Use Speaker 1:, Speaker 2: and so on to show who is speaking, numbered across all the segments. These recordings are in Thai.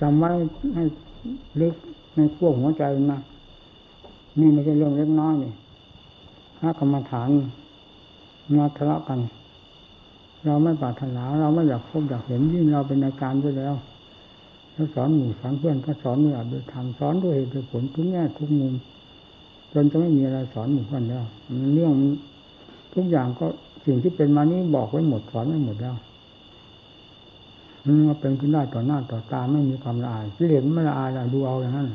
Speaker 1: จำไว้ให้ลึกในพวหัวใจนะนี่ไม่ใช่เรื่องเล็กน้อยนี่ถ้ากรรมฐานมาทะเลาะกัน เราไม่ปรารถนาเราไม่อยากพบอยากเห็นยิ่งเราเป็นอาจารย์ด้วยแล้วแล้วสอนหมู่สอนเพื่อนก็สอนด้วยอัดด้วยธรรมสอนด้วยเหตุด้วยผลทุกแง่ทุกมุมจนจะไม่มีอะไรสอนหมู่เพื่อนแล้วเรื่องทุกอย่างก็สิ่งที่เป็นมานี้บอกไว้หมดสอนไว้หมดแล้ว มันมาเป็นขึ้นได้ต่อหน้าต่อตาไม่มีความละอายกิเลสไม่ละอายดูเอาอย่างนั้น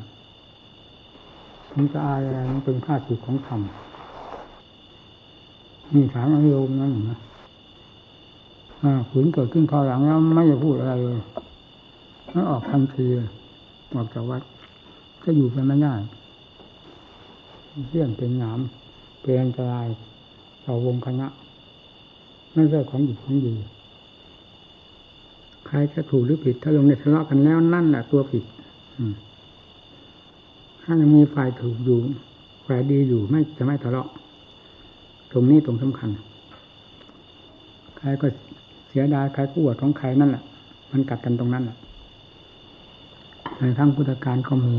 Speaker 1: มันจะอายอะไรมันเป็นค่าสิทของธรรมนี่ถามอารมณ์นั่นนะขืนเกิดขึ้นคราวหลังแล้วไม่จะพูดอะไรเลยมันออกทันทีออกจากวัด ก็อยู่เป็นไม่ได้เรื่องเป็นหนามเป็นอันตรายต่อวงคณะไม่ใช่ของหยุดของดี ใครจะถูกหรือผิด ถ้าลงในทะเลาะกันแล้วนั่นแหละตัวผิดถ้ายังมีฝ่ายถูกอยู่ฝ่ายดีอยู่ไม่จะไม่ทะเลาะ ตรงนี้ตรงสำคัญ ใครก็เสียดายใครก็อวดของใครนั่นแหละมันกัดกันตรงนั้นแหละในทั้งพุทธการก็มี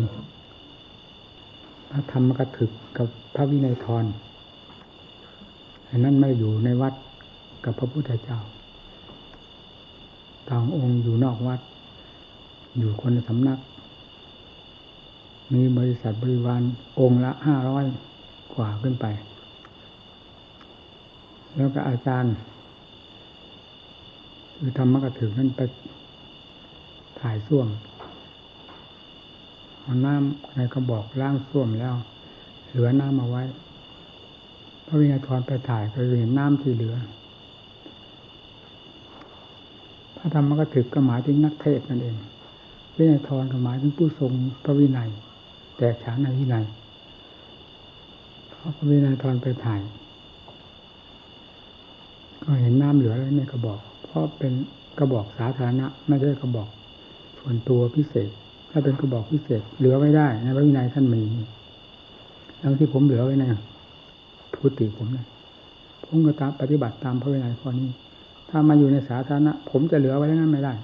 Speaker 1: พระธรรมกถึกกับพระวินัยทรอันนั้นไม่อยู่ในวัดกับพระพุทธเจ้า ต่างองค์อยู่นอกวัด อยู่คนสำนัก มีบริษัทบริวารองค์ละห้าร้อยกว่าขึ้นไป แล้วก็อาจารย์คือธรรมกถึงนั้นไปถ่ายส้วมเอาน้ำในกระบอกล้างส้วมแล้ว เหลือน้ำมาไว้พระวิญญาณไปถ่ายก็เห็นน้ำที่เหลือ พระธรรมกถึกก็หมายถึงนักเทศนั่นเองวินัยทรก็หมายถึงผู้ทรงพระวินัย แตกฉานในวินัยพระวินัยทรไปถ่าย ก็เห็นน้ำเหลือแล้วในกระบอก เพราะเป็นกระบอกสาธารณะ ไม่ใช่กระบอกส่วนตัวพิเศษ ถ้าเป็นกระบอกพิเศษ เหลือไม่ได้ในพระวินัยท่านมีแล้วที่ผมเหลือไว้ในทุติผมนะผมก็ตามปฏิบัติตามพระวินัยข้อนี้ ถ้ามาอยู่ในสาธารณะ ผมจะเหลือไว้งั้นไม่ได้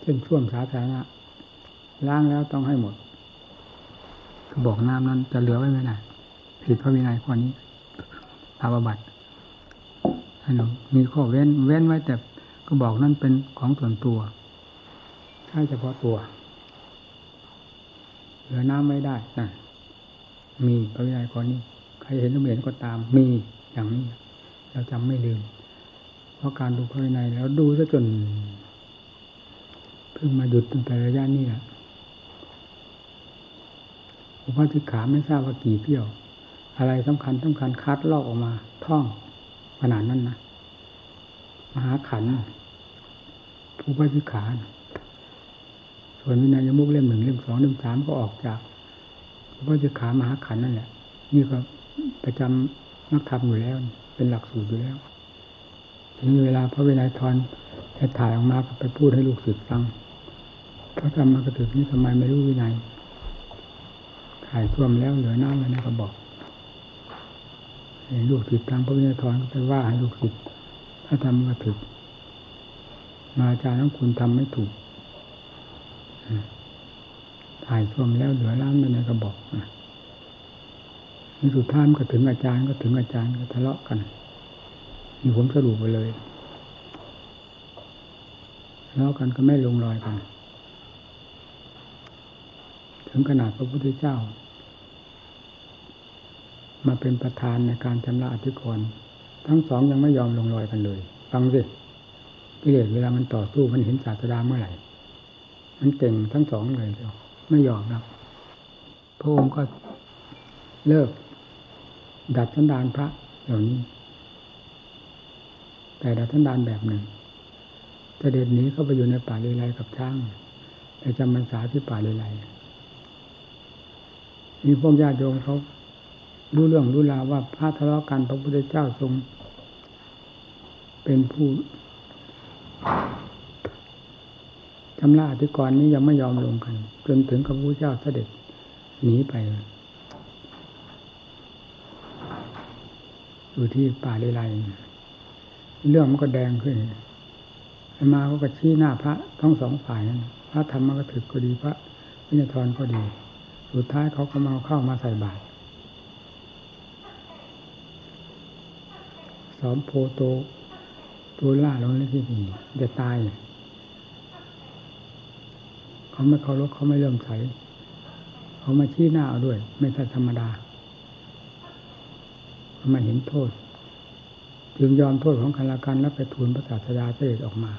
Speaker 1: เช่นช่วงสาธารณะล้างแล้วต้องให้หมดบอกน้ำนั้นจะเหลือไว้ไม่ได้ผิดพระวินัยข้อนี้อาบัติให้เรามีข้อเว้น เว้นไว้แต่ก็บอกนั่นเป็นของส่วนตัวใช่เฉพาะตัว เหลือน้ำไม่ได้นะมีพระวินัยข้อนี้ ใครเห็นหรือไม่เห็นก็ตาม มีอย่างนี้ เราจำไม่ลืม ราะการดูภายในแล้วดูซะจนเพิ่งมาหยุดตั้งแต่ระยะนี้แหละอุปธิขาไม่ทราบว่ากี่เที่ยว อะไรสำคัญสำคัญคัดลอกออกมา ท่องขนาดนั้นนะมหาขันผู้ปฏิขาส่วนวินัยมุกเล่มหนึ่งเล่มสองเล่มสามก็ออกจากผู้ปฏิขามหาขันนั่นแหละนี่ก็ประจำนักธรรมอยู่แล้ว เป็นหลักสูตรอยู่แล้ว นี่เวลาพระเวนัยทรจะถ่ายออกมาไปพูดให้ลูกศิษย์ฟังพระธรรมกถึกนี่ทำไมไม่รู้วินัยถ่ายท่วมแล้วเหลือน้ำเลยนะก็บอกลูกศิษย์ทางพระเวนัยทรก็ไปว่าให้ลูกศิษย์พระธรรมกถึก มาอาจารย์ของคุณทำไม่ถูกถ่ายท่วมแล้วเหลือน้ำเลยนะก็บอกในสุดท้ายก็ถึงอาจารย์ก็ถึงอาจารย์ก็ทะเลาะกัน นี่ผมสรุปไปเลยแล้วกันก็ไม่ลงรอยกัน ถึงขนาดพระพุทธเจ้า มาเป็นประธานในการชำระอธิกรณ์ทั้งสองยังไม่ยอมลงรอยกันเลย ฟังสิกิเลสเวลามันต่อสู้มันเห็นศาสดาเมื่อไหร่ มันเก่งทั้งสองเลยเดียวไม่ยอมนะพระองค์ก็เลิก ดัดสันดานพระเหล่านี้ แต่ดัทันดานแบบหนึ่งเสด็จหนีเข้าไปอยู่ในป่าเลไลกับช้างไปจำพรรษาที่ป่าเลไลมีพวกญาติโยมเขารู้เรื่องรู้ราวว่าพระทะเลาะกันพระพุทธเจ้าทรง เป็นผู้ชำระอธิกรณ์นี้ยังไม่ยอมลงกัน จนถึงพระพุทธเจ้าเสด็จหนีไปอยู่ที่ป่าเลไล เรื่องมันก็แดงขึ้นมาเขาก็ชี้หน้าพระทั้งสองฝ่ายนั่นพระธรรมก็ถึกก็ดีพระวิญญาณก็ดี สุดท้ายเขาก็มาเข้ามาใส่บาตรสอมโพโตตัวล่าลงเลยที่ดีจะตายเขาไม่เคารพเขาไม่เลื่มใสเขามาชี้หน้าเอาด้วย ไม่ใช่ธรรมดาเขามาเห็นโทษ จึงยอมโทษของกันละกันแล้วไปทูลพระศาสดาเสด็จออกมา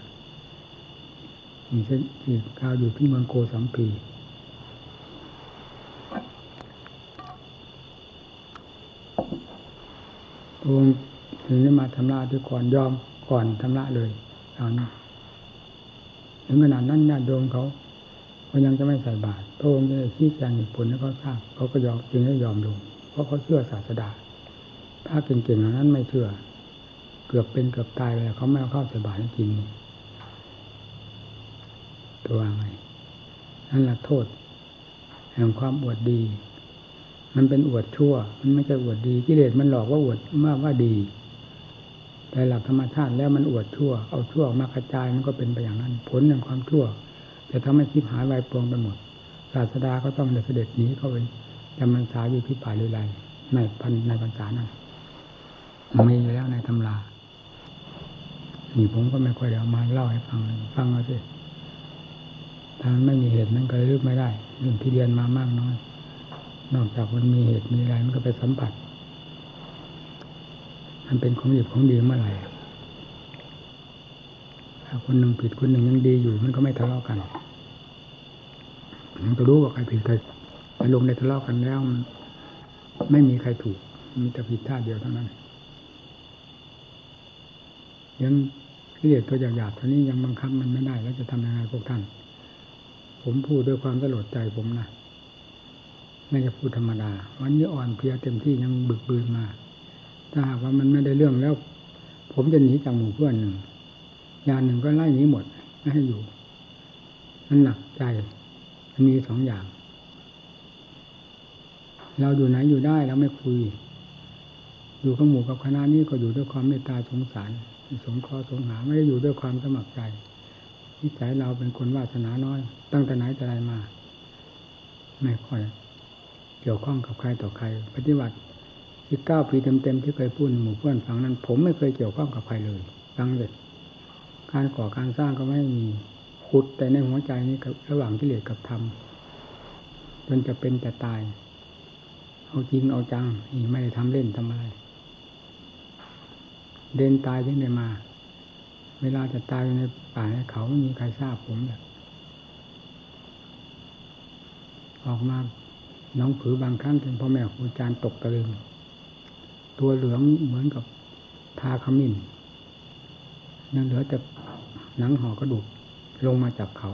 Speaker 1: นี่เช่นที่กาวอยู่ที่เมืองโกสัมพีองค์ถึงได้มาทำลายด้วยก่อนยอมก่อนทำละเลยเอานี้ถึงขนาดนั้นญาติโยมเขาเขายังจะไม่ใส่บาตรพระองค์จะชี้แจงเหตุผลให้เขาทราบเขาก็ยอมจึงได้ยอมลงเพราะเขาเชื่อศาสดาถ้าเก่งๆเหล่านั้นไม่เชื่อ เกือบเป็นเกือบตายเลยเขาไม่เอาข้าวใส่บาตรให้กินนี่ตัวไงนั่นแหละโทษ แห่งความอวดดี มันเป็นอวดชั่ว มันไม่ใช่อวดดีกิเลสมันหลอกว่าอวดว่าว่าดี แต่หลักธรรมชาติแล้วมันอวดชั่ว เอาชั่วมากระจายมันก็เป็นไปอย่างนั้น ผลแห่งความชั่วจะทำให้คิดหายวายปวงไปหมด ศาสดาก็ต้องเสด็จหนีเข้าไปจำพรรษาอยู่ที่ป่าเลยไรในพันในพรรษานั้นมีอยู่แล้วในตำรา นี่ผมก็ไม่ค่อยเดี๋ยวมาเล่าให้ฟังฟังเอาสิถ้าไม่มีเหตุนั้นก็เลยลึกไม่ได้เรื่องที่เรียนมามากน้อย นอกจากมันมีเหตุมีอะไรมันก็ไปสัมผัส มันเป็นของดีของดีเมื่อไหร่ถ้าคนหนึ่งผิดคนหนึ่งยังดีอยู่มันก็ไม่ทะเลาะกันมันก็รู้ว่าใครผิดใครไปลงในทะเลาะกันแล้วไม่มีใครถูก มีแต่ผิดท่าเดียวเท่านั้นยัง เรียกตัวหยาบๆท่านี้ยังบังคับมันไม่ได้ แล้วจะทำยังไงพวกท่าน ผมพูดด้วยความสลดใจผมนะไม่จะพูดธรรมดา วันนี้อ่อนเพลียเต็มที่ยังบึกบืนมา ถ้าหากว่ามันไม่ได้เรื่องแล้ว ผมจะหนีจากหมู่เพื่อนหนึ่งยาหนึ่งก็ไล่หนีหมดไม่ให้อยู่มันหนักใจมันมีสองอย่าง เราอยู่ไหนอยู่ได้เราไม่คุย อยู่กับหมู่กับคณะนี้ก็อยู่ด้วยความเมตตาสงสาร สงเคราะห์สงหาไม่ได้อยู่ด้วยความสมัครใจนิสัยเราเป็นคนวาสนาน้อย ตั้งแต่ไหนแต่ไรมา ไม่ค่อย เกี่ยวข้องกับใครต่อใคร ปฏิบัติอีกเก้าปีเต็มๆที่เคยพูดหมู่เพื่อนฟังนั้น ผมไม่เคยเกี่ยวข้องกับใครเลยฟังเลยการก่อการสร้างก็ไม่มีขุดแต่ในหัวใจนี้ระหว่างที่เลสกับธรรมจนจะเป็นแต่ตาย เอาจริงเอาจังนี่ไม่ได้ทำเล่นทำอะไร เดินตายยังได้มา เวลาจะตายในป่าในเขาไม่มีใครทราบผมแบบออกมาน้องผือบางครั้งเป็นพ่อแม่ครูอาจารย์ตกตะลึงตัวเหลืองเหมือนกับทาขมิ้นนั่นเหลือแต่หนังห่อกระดูกลงมาจากเขา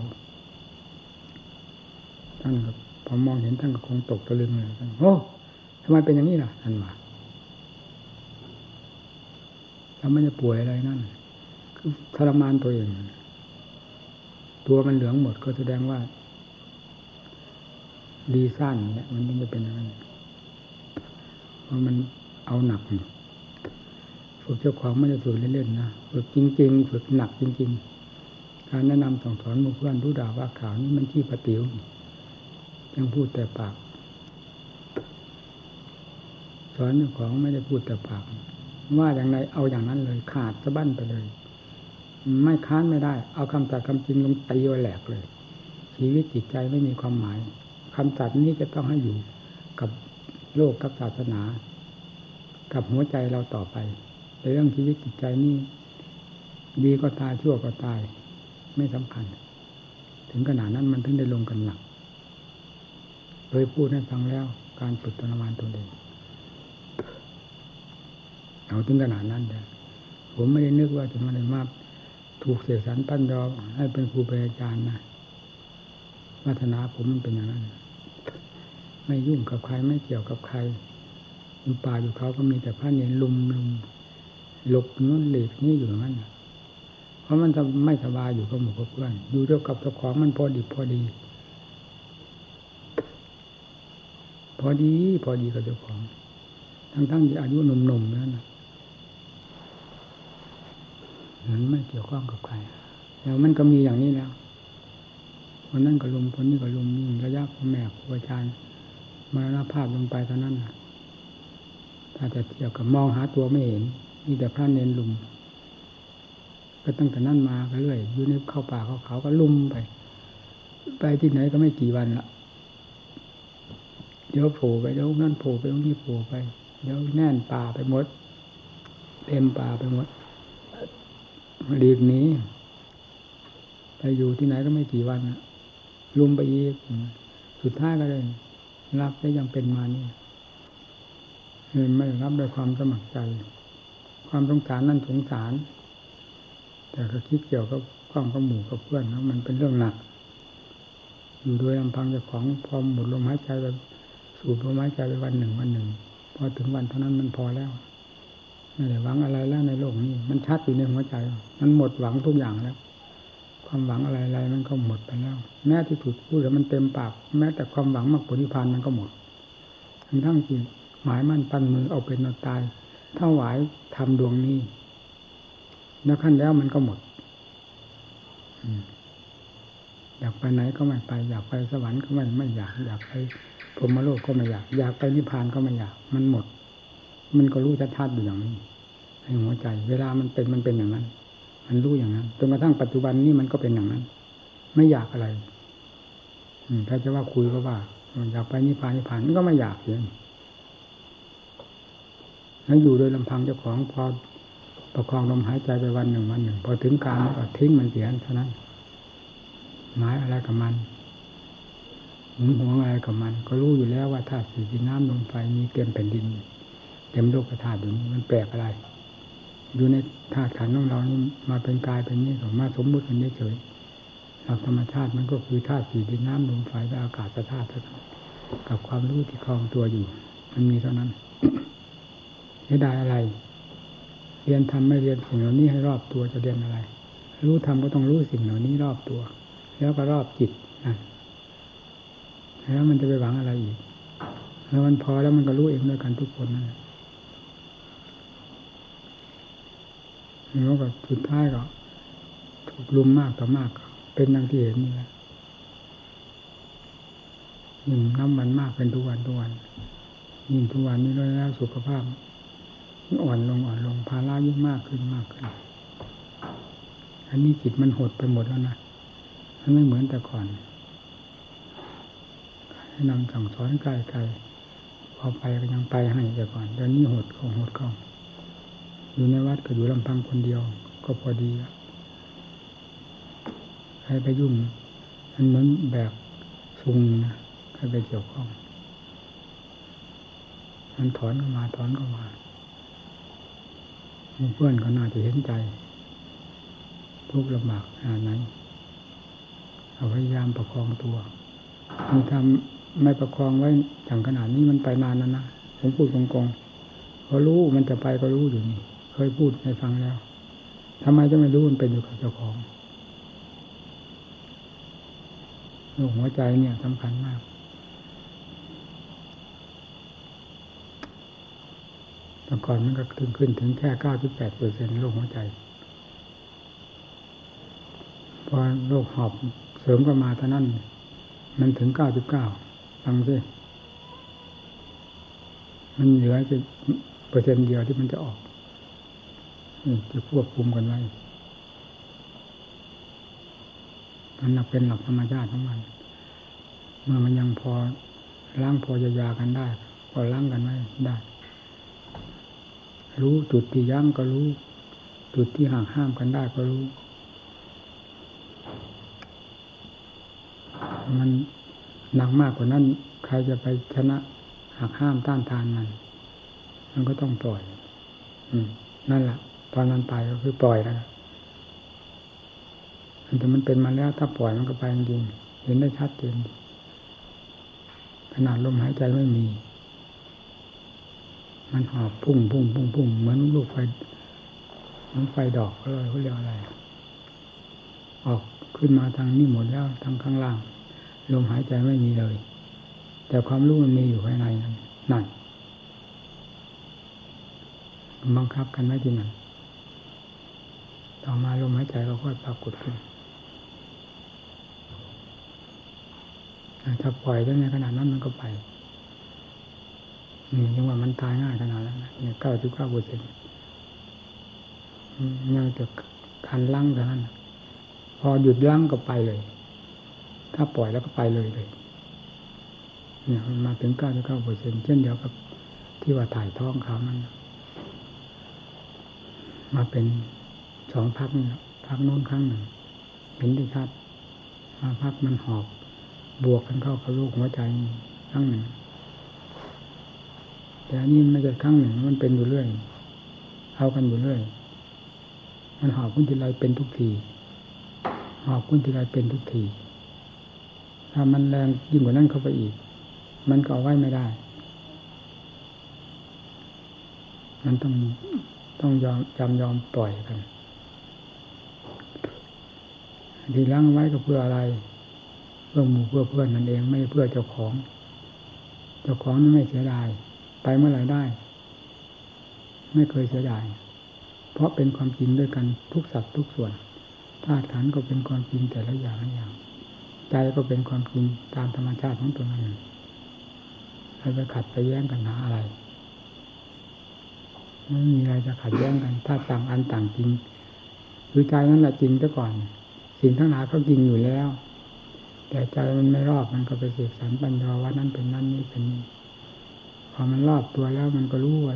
Speaker 1: ท่านก็พอมองเห็นท่านก็คงตกตะลึงเลยโอ้ทำไมเป็นอย่างนี้ล่ะท่านว่า เราไม่ได้ป่วยอะไรนั่น คือทรมานตัวเอง ตัวมันเหลืองหมดก็แสดงว่า ดีสั้นเนี่ยมันต้องจะเป็นอย่างนั้นเพราะมันเอาหนัก ฝึกเจ้าของไม่ได้ฝึกเล่นๆนะ ฝึกจริง ๆ ฝึกหนักจริง ๆ การแนะนำสั่งสอนมู่เพื่อนรู้ด่าว่าข่าวนี่มันที่ปฏิวยังพูดแต่ปาก สอนเจ้าของไม่ได้พูดแต่ปาก ว่าอย่างไรเอาอย่างนั้นเลย ขาดสะบั้นไปเลย ไม่ค้านไม่ได้ เอาคำตัดคำจริงลงตีไว้แหลกเลย ชีวิตจิตใจไม่มีความหมายคำตัดนี้จะต้องให้อยู่กับโลกกับศาสนา กับหัวใจเราต่อไปในเรื่องชีวิตจิตใจนี่ดีก็ตายชั่วก็ตาย ไม่สำคัญ ถึงขนาดนั้นมันถึงได้ลงกันหนักโดยพูดให้ฟังแล้วการฝึกตนวานตัวเอง เอาถึงขนาดนั้นเลยผมไม่ได้นึกว่าจะมาได้มาถูกเสียสันปั้นยอให้เป็นครูเป็นอาจารย์นะวัฒนาผมมันเป็นอย่างนั้น ไม่ยุ่งกับใครไม่เกี่ยวกับใครอยู่ป่าอยู่เขาก็มีแต่พระเนียนลุมลุมหลบนู้นหลีกนี่อยู่อย่างนั้นเพราะมันจะไม่สบายอยู่กับหมู่กับเพื่อนอยู่ด้วกับเจ้าของมันพอดีพอดี พอดี พอดีกับเจ้าของ ทั้งทั้งที่อายุหนุ่มๆนั่นนะ นั้นไม่เกี่ยวข้องกับใครแล้วมันก็มีอย่างนี้แล้วคนนั้นก็ลมคนนี้ก็ลมยิ่งระยะพ่อแม่ครูอาจารย์มรณภาพลงไปเท่านั้นนะถ้าจะเทียบกับมองหาตัวไม่เห็นมีแต่พระเนนลุม ก็ตั้งแต่นั้นมาก็เรื่อยอยู่ในเข้าป่าเขาเขาก็ลุมไป ไปที่ไหนก็ไม่กี่วันละเดี๋ยวโผล่ไปเดี๋ยวนั่นโผล่ไปตรงนี้โผล่ไป เดี๋ยวแน่นป่าไปหมดเต็มป่าไปหมด รีบนี้ไปอยู่ที่ไหนก็ไม่กี่วันนะลุมไปอีกสุดท้ายก็เลยรับได้ยังเป็นมานี่ไม่รับด้วยความสมัครใจ ความสงสารนั่นสงสาร แต่ก็คิดเกี่ยวกับความกับหมู่กับเพื่อนนะมันเป็นเรื่องหนัก อยู่โดยลำพังเจ้าของพอหมดลมหายใจไปสูบลมหายใจไปวันหนึ่งวันหนึ่งพอถึงวันเท่านั้นมันพอแล้ว ไม่ได้หวังอะไรแล้วในโลกนี้ มันชัดอยู่ในหัวใจ มันหมดหวังทุกอย่างแล้ว ความหวังอะไรๆมันก็หมดไปแล้ว แม้ที่ถูกพูดแล้วมันเต็มปาก แม้แต่ความหวังมรรคผลนิพพานมันก็หมดทั้งทั้งที่หมายมั่นปั้นมือเอาเป็นเอาตายถ้าหวายทำดวงนี้ แล้วขั้นแล้วมันก็หมดอยากไปไหนก็ไม่ไป อยากไปสวรรค์ก็ไม่ไม่อยาก อยากไปพรมโลกก็ไม่อยาก อยากไปนิพพานก็ไม่อยาก มันหมด มันก็รู้ชัดๆอยู่อย่างนี้ในหัวใจ เวลามันเป็นมันเป็นอย่างนั้น มันรู้อย่างนั้นจนกระทั่งปัจจุบันนี้มันก็เป็นอย่างนั้น ไม่อยากอะไรอืถ้าจะว่าคุยก็ว่าอยากไปนิพพานนิพพานมันก็ไม่อยากเองแล้วอยู่โดยลำพังเจ้าของพอประคองลมหายใจไปวันหนึ่งวันหนึ่ง พอถึงการก็ทิ้งมันเสียเท่านั้นหมายอะไรกับมันหึงหวอะไรกับมัน ก็รู้อยู่แล้วว่าธาตุสี่ดินน้ำลมไฟมีเต็มแผ่นดิน เต็มโลกธาตุอยู่นี้มันแปลกอะไร อยู่ในธาตุขันธ์ของเรานี่มาเป็นกายเป็นนี้ก็มาสมมุติกันเฉยหลักธรรมชาติมันก็คือธาตุสี่ดินน้ำลมไฟและอากาศธาตุกับความรู้ที่คลองตัวอยู่ มันมีเท่านั้นไม่ได้อะไร เรียนทำไม่เรียนสิ่งเหล่านี้ให้รอบตัวจะเรียนอะไร รู้ทำก็ต้องรู้สิ่งเหล่านี้รอบตัว แล้วก็รอบจิตนะแล้วมันจะไปหวังอะไรอีก แล้วมันพอแล้วมันก็รู้เองด้วยกันทุกคนนั่นแล้ วก็สุดท้ายก็ถูกลุมมากต่อมากเป็นดังที่เห็นนี่แหละยิ่งน้ำมันมากเป็นทุกวันทุกวันยิ่งทุกวันนี้แล้วสุขภาพอ่อนลงอ่อนลงภาระยิ่งมากขึ้นมากขึ้น อันนี้จิตมันหดไปหมดแล้วนะมันไม่เหมือนแต่ก่อนให้นำสั่งสอนใกลๆพอไปก็ยังไปให้แต่ก่อนเดี๋ยวนี้หดของหดของ อยู่ในวัดก็อยู่ลำพังคนเดียว ก็พอดีใครไปยุ่งมันเหมือนแบบซุงนะใครไปเกี่ยวข้อง มันถอนเข้ามาถอนเข้ามาเพื่อนก็น่าจะเห็นใจ ทุกลำบากขนาดไหนเอาพยายามประคองตัวมีทำไม่ประคองไว้อย่างขนาดนี้มันไปนานแล้วนะผมพูดตรงๆเขารู้มันจะไปก็รู้อยู่นี่ เคยพูดให้ฟังแล้วทำไมจะไม่รู้มันเป็นอยู่กับเจ้าของหัวใจเนี่ยสำคัญมากแต่ก่อนมันก็ถึงขึ้นถึงแค่เก้าจุดแปดเปอร์เซ็นต์โรคหัวใจ พอโรคหอบเสริมก็มาเท่านั้น มันถึงเก้าจุดเก้าฟังสิมันเหลือจะเปอร์เซ็นต์เดียวที่มันจะออก จะควบคุมกันไว้มันเป็นหลักธรรมชาติของมัน เมื่อมันยังพอล้างพอยายากันได้ ก็ล้างกันไว้ได้ รู้จุดที่ยั้งก็รู้ จุดที่ห่างห้ามกันได้ก็รู้ มันหนักมากกว่านั้น ใครจะไปชนะหักห้ามต้านทานมัน มันก็ต้องปล่อย อืม นั่นแหละ ตอนนั้นไปก็คือปล่อยแล้วแต่มันเป็นมาแล้วถ้าปล่อยมันก็ไปจริงเห็นได้ชัดเจนขนาดลมหายใจไม่มี มันหอบพุ่งพุ่งพุ่งพุ่งเหมือนลูกไฟมือนไฟดอกก็เลยเขาเรียกอะไร ออกขึ้นมาทางนี้หมดแล้วทางข้างล่าง ลมหายใจไม่มีเลย แต่ความรู้มันมีอยู่ภายในนั้นนั่นบังคับกันไว้ที่นั่น ต่อมาลมหายใจก็ค่อยปรากฏขึ้นถ้าปล่อยได้ในขนาดนั้นมันก็ไปนี่ยังว่ามันตายง่ายขนาดนั้นเนี่ยเก้าสิบเก้าเปอร์เซ็นต์ยังจะคันลั่งเท่านั้นพอหยุดลั่งก็ไปเลย ถ้าปล่อยแล้วก็ไปเลยเลยเนี่ยมันมาถึงเก้าสิบเก้าเปอร์เซ็นต์เช่นเดียวกับที่ว่าถ่ายท้องเขามันมาเป็น สองพักนี่พักโน้นครั้งหนึ่งเห็นได้ชัดมาพักมันหอบบวกกันเข้ากับลูกหัวใจครั้งหนึ่ง แต่อันนี้ไม่ใช่ครั้งหนึ่งมันเป็นอยู่เรื่อยเอากันอยู่เรื่อยมันหอบขึ้นทีไรเป็นทุกทีหอบขึ้นทีไรเป็นทุกทีถ้ามันแรงยิ่งกว่านั้นเข้าไปอีก มันก็เอาไว้ไม่ได้ มันต้องต้องยอมจำยอมปล่อยกัน ที่ล้างไว้ก็เพื่ออะไร เพื่อหมู่เพื่อเพื่อนนั่นเองไม่เพื่อเจ้าของ เจ้าของนี่ไม่เสียดาย ไปเมื่อไหร่ได้ ไม่เคยเสียดาย เพราะเป็นความจริงด้วยกันทุกสัตว์ทุกส่วนธาตุขันก็เป็นความจริงแต่ละอย่างอย่าง ใจก็เป็นความจริงตามธรรมชาติของตัวนั้นเรไปขัดไปแย้งกันหาอะไรไม่มีอะไรจะขัดแย้งกัน ถ้าต่างอันต่างจริง คือใจนั้นแหละจริงซะก่อน สิ่งทั้งหลายเขาจริงอยู่แล้ว แต่ใจมันไม่รอบมันก็ไปเสกสรรปัญญาว่านั่นเป็นนั่นนี่เป็นนี่พอมันรอบตัวแล้วมันก็รู้ว่า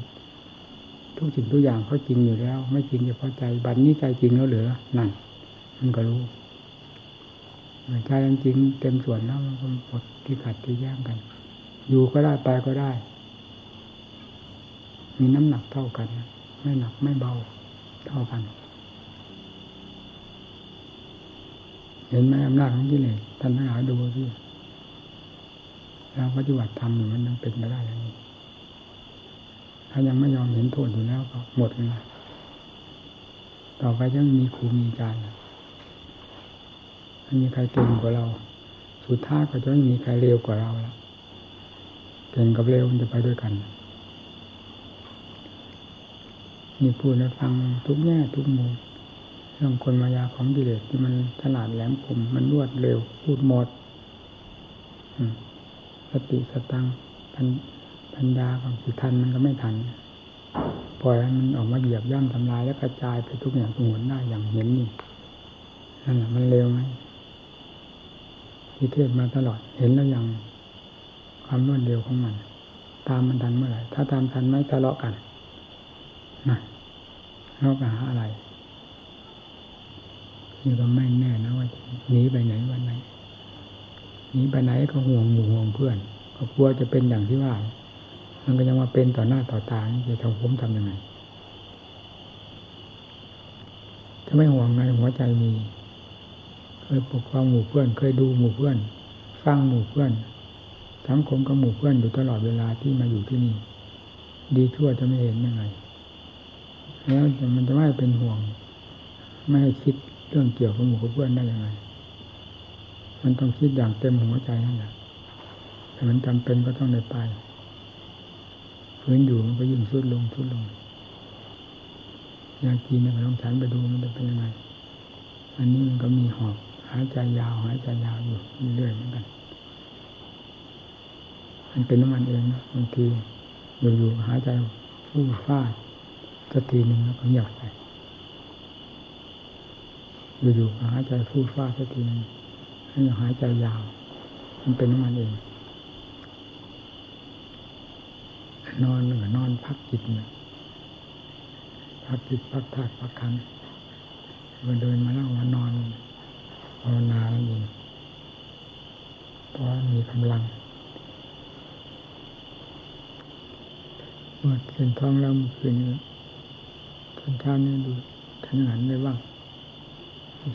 Speaker 1: ทุกสิ่งทุกอย่างเขาจริงอยู่แล้ว ไม่จริงเฉพาะใจบัดนนี้ใจจริงแล้วเหลือนั่นมันก็รู้ใจจริงเต็มส่วนแล้วมันก็หมดที่ขัดที่แย้งกัน อยู่ก็ได้ไปก็ได้ มีน้ำหนักเท่ากัน ไม่หนักไม่เบาเท่ากัน เห็นไหมอำนาจของกิเลสท่านทั้งหลายดูที่เราปฏิบัติธรรมอยู่มันยังเป็นไปได้อย่างนี้ ถ้ายังไม่ยอมเห็นโทษอยู่แล้วก็หมดเลยต่อไปจะมีครูมีอาจารย์ไม่มีใครเก่งกว่าเรา สุดท้ายก็จะไม่มีใครเร็วกว่าเราแล้วเก่งกับเร็วมันจะไปด้วยกันนี่พูดให้ฟังทุกแง่ทุกมุม เรื่องคนมายาของกิเลสที่มันฉลาดแหลมคมมันรวดเร็ว พูดหมดสติสตังปัญปัญญาของสิทันมันก็ไม่ทันปล่อยมันออกมาเหยียบย่ำทำลายแล้วกระจายไปทุกอย่างทุกหนได้อย่างเห็นนี่นั่นแหละมันเร็วไหมที่เทศมาตลอดเห็นแล้วอย่างความรวดเร็วของมัน ตามมันทันเมื่อไหร่ถ้าตามทันไม่ทะเลาะกันนะเราไปหาอะไร นี่ก็ไม่แน่นะว่าหนีไปไหนวันไหนหนีไปไหนก็ห่วงหมู่ห่วงเพื่อน ก็กลัวจะเป็นอย่างที่ว่า มันก็ยังมาเป็นต่อหน้าต่อตาจะทำผมทำยังไงจะไม่ห่วงในหัวใจมีเคยปกครองหมู่เพื่อน เคยดูหมู่เพื่อนฟังหมู่เพื่อนทั้งคมกับหมู่เพื่อนอยู่ตลอดเวลาที่มาอยู่ที่นี่ ดีชั่วจะไม่เห็นยังไงแล้วมันจะไม่เป็นห่วง ไม่ให้คิด เรื่องเกี่ยวกับหมู่เพื่อนได้ยังไง มันต้องคิดอย่างเต็มหัวใจนั่นแหละแต่มันจำเป็นก็ต้องได้ไปพื้นอยู่มันก็ยิ่งสุดลงสุดลงอย่างกีเนี่ยลองฉันไปดูมันจะเป็นยังไง อันนี้มันก็มีหอบหายใจยาวหายใจยาวอยู่เรื่อยเหมือนกัน มันเป็นน้ำมันเองนะบางทีอยู่ๆหายใจฟู่ฟาดสักทีหนึ่งแล้วก็เงียบไป อยู่ๆหายใจฟูดฟ้าสักทีนึงให้หายใจยาว มันเป็นของมันเอง นอนหนึ่งนอนพักจิตเนี่ยพักจิตพักธาตุพักขันมันเดินมาแล้วมานอนภาวนาแล้วเองเพราะมีกำลังเมื่อเส้นท้องแล้วคืนตอนเช้านี้ดูทันหันได้บ้าง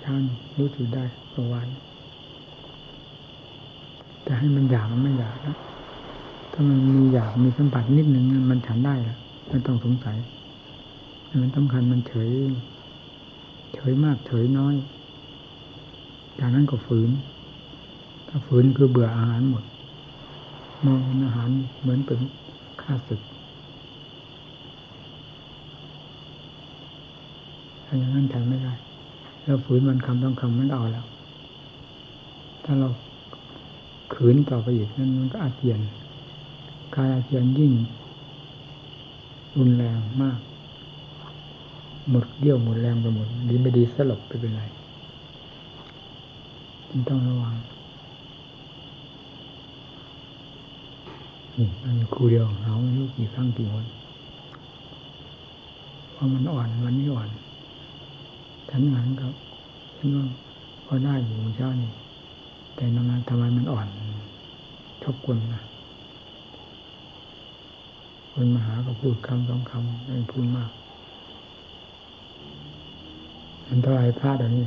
Speaker 1: เช้ารู้สึกได้ประวันแต่ให้มันอยากมันไม่อยากนะถ้ามันมีอยากมีสัมผัสนิดหนึ่งมันฉันได้แล้วไม่ต้องสงสัยมันสำคัญมันเฉย เฉยมากเฉยน้อยจากนั้นก็ฝืน ถ้าฝืนคือเบื่ออาหารหมด มองอาหารเหมือนเป็นข้าศึกถ้าอย่างนั้นทนไม่ได้ แล้วฝืนมันคำต้องคำมันเอาแล้ว ถ้าเราขืนต่อไปอีกนั้นมันก็อาเจียนการอาเจียนยิ่ง รุนแรงมาก หมดเดี่ยวหมดแรงไปหมดดีไม่ดีสลบไปเป็นไรจึงต้องระวังนี่มันครูเดียวเหาไม่รู้กี่ครั้งกี่วันเพราะมันอ่อนวันนี้อ่อน ฉันงานก็ฉันว่าพอได้อยู่เช้านี่แต่นานทำไมมันอ่อนชอบกวนนะคนมาหาก็พูดคำสองคำไม่พูดมากมันเท่าไรพระเดี๋ยวนี้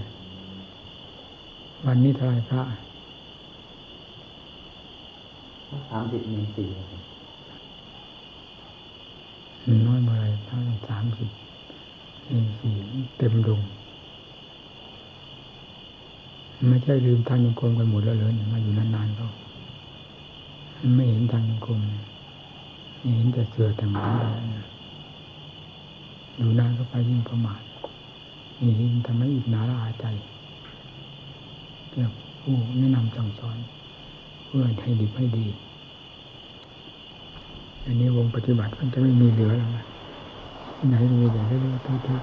Speaker 1: วันนี้เท่าไรพระ
Speaker 2: สามสิบมีสี่
Speaker 1: น้อยเมื่อไรพระสามสิบมีสี่เต็มดง ไม่ใช่ลืมทางยงกรมกันหมดแล้วเลยมาอยู่นานๆก็ไม่เห็นทางยงกรมเห็นแต่เสือแต่หมาอยู่นานก็ไปยิ่งประมาทนี่ทำให้อีกหนาละอาใจเกี่ยวผู้แนะนำสั่งสอนเพื่อให้ดีให้ดี อันนี้วงปฏิบัติมันจะไม่มีเหลือแล้วนะไหนมีแต่างเรื่องทุก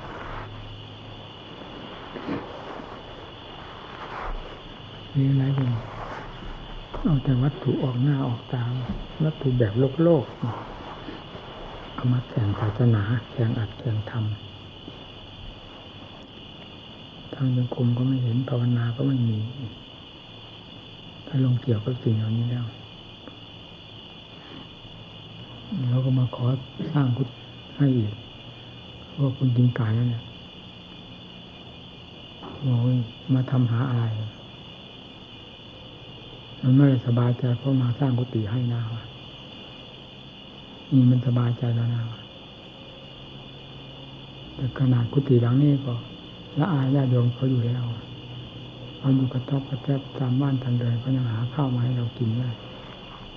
Speaker 1: ข์มีอะไรกันเอาแต่วัตถุออกหน้าออกตาวัตถุแบบโลกโลกเอามาแข่งศาสนาแข่งอัดแข่งทำทางยังคมก็ไม่เห็นภาวนาก็ไม่มี ถ้าลงเกี่ยวกับสิ่งเหล่านี้แล้วเราก็มาขอสร้างพุทธให้อีกเพราะคุณดิงกายแล้วเนี่ยโอ้ยมาทำหาอะไร มันไม่สบายใจเพราะมาสร้างกุฏิให้นาวนี่มันสบายใจแล้วนะแต่ขนาดกุฏิหลังนี้ก็ละอายญาติโยมเขาอยู่แล้วเอาอยู่กระทบกระแทบตามบ้านทางเดินก็ยังหาข้าวมาให้เรากินได้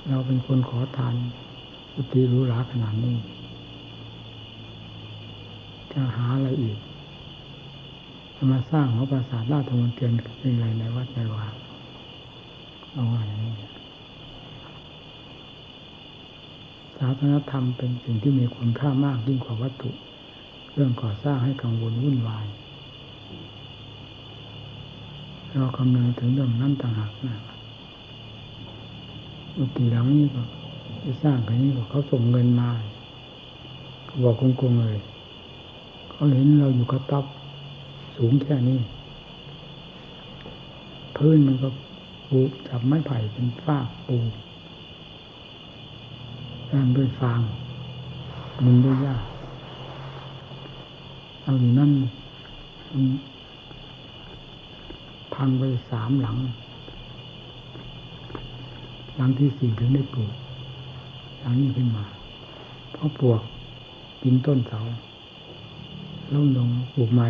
Speaker 1: เราเป็นคนขอทานกุฏิรู้หลาขนาดนี้จะหาอะไรอีกจะมาสร้างหอปราสาทราชมนเทียนเป็นไรในวัดในวา เอาว่าอย่างนี้ศาสนธรรมเป็นสิ่งที่มีคุณค่ามากยิ่งกว่าวัตถุ เรื่องก่อสร้างให้กังวลวุ่นวาย เราคำนึงถึงเรื่องนั้นต่างหากนะอุติหลังนี้ก็ที่สร้างกันนี้ก็เขาส่งเงินมาเขาบอกกงๆเลยเขาเห็นเราอยู่กระตับสูงแค่นี้ พื้นมันก็ ปูจับไม้ไผ่เป็นฟาปูแทนด้วยฟางมุนด้วยหญ้าเอาอยู่นั่นพังไปสามหลัง หลังที่สี่ถึงได้ปลูกหลังนี้ขึ้นมา เพราะปลวกกินต้นเสาล้มลงปลูกใหม่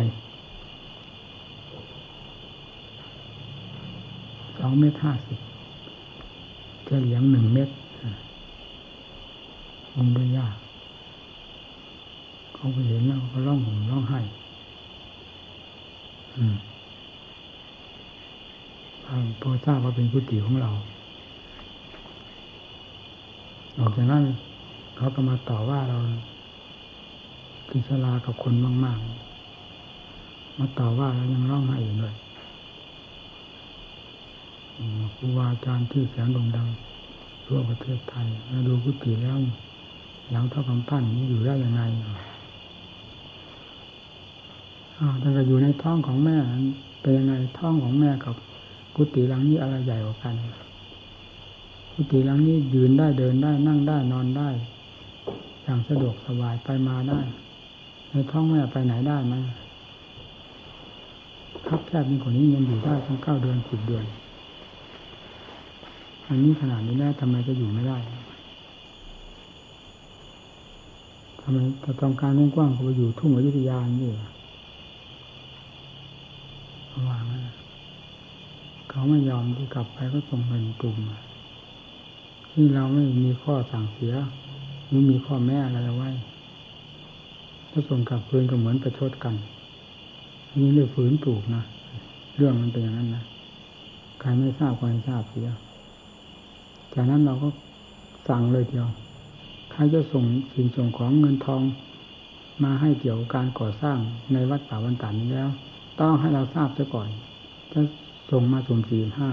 Speaker 1: องเมตรห้าสิบเฉลียงหนึ่งเมตรลงด้วยยาก เขาไปเห็นแล้วก็ร้องห่มร้องไห้พอทราบว่าเป็นกุฏิของเราออกจากนั้นเขาก็มาต่อว่าเราทิศลากับคนมาก ๆ มาต่อว่าเรายังร้องไห้อยู่เลย ครูบาอาจารย์ที่แสงดงดังทั่วประเทศไทยมาดูกุฏิแล้วหลังเท่ากำปั้นนี้อยู่ได้ยังไงอ่าแต่ก็อยู่ในท้องของแม่เป็นยังไงท้องของแม่กับกุฏิหลังนี้อะไรใหญ่กว่ากัน กุฏิหลังนี้ยืนได้เดินได้นั่งได้นอนได้อย่างสะดวกสบายไปมาได้ ในท้องแม่ไปไหนได้ไหมครับแคบนี้กว่านี้ยังอยู่ได้ทั้งเก้าเดือนสิบเดือน อันนี้ขนาดนี้แล้วทำไมจะอยู่ไม่ได้ทำไมถ้าต้องการกว้างๆก็ไปอยู่ทุ่งอยุธยานี่วางเขาไม่ยอมที่กลับไปก็ส่งเงินกลุ่มที่เราไม่มีข้อสั่งเสียหรือมีข้อแม่อะไรไว้ถ้าส่งกลับคืนก็เหมือนประชดกันยิ่เรียกฝืนปลูกนะเรื่องมันเป็นอย่างนั้นนะใครไม่ทราบก็ให้ทราบเสีย จากนั้นเราก็สั่งเลยเดียวใครจะส่งสิ่งส่งของเงินทองมาให้เกี่ยวกับการก่อสร้างในวัดป่าวันตานี้แล้ว ต้องให้เราทราบซะก่อนจะส่งมาสุ่มสี่ห้า